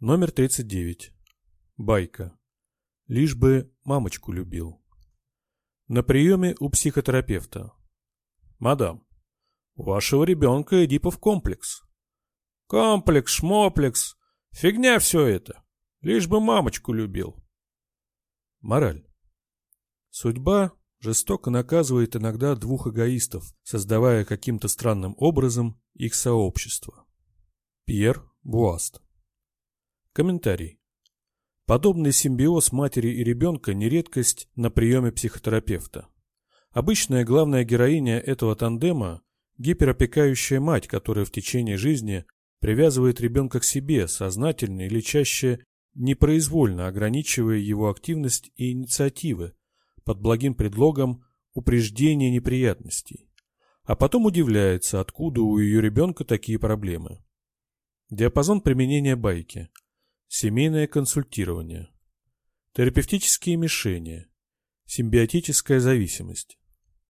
Номер 39. Байка. Лишь бы мамочку любил. На приеме у психотерапевта. Мадам, у вашего ребенка Эдипов комплекс. Комплекс, шмоплекс. Фигня все это. Лишь бы мамочку любил. Мораль. Судьба жестоко наказывает иногда двух эгоистов, создавая каким-то странным образом их сообщество. Пьер Буаст Комментарий. Подобный симбиоз матери и ребенка не редкость на приеме психотерапевта. Обычная главная героиня этого тандема – гиперопекающая мать, которая в течение жизни привязывает ребенка к себе, сознательно или чаще непроизвольно ограничивая его активность и инициативы под благим предлогом упреждения неприятностей. А потом удивляется, откуда у ее ребенка такие проблемы. Диапазон применения байки – Семейное консультирование. Терапевтические мишени. Симбиотическая зависимость.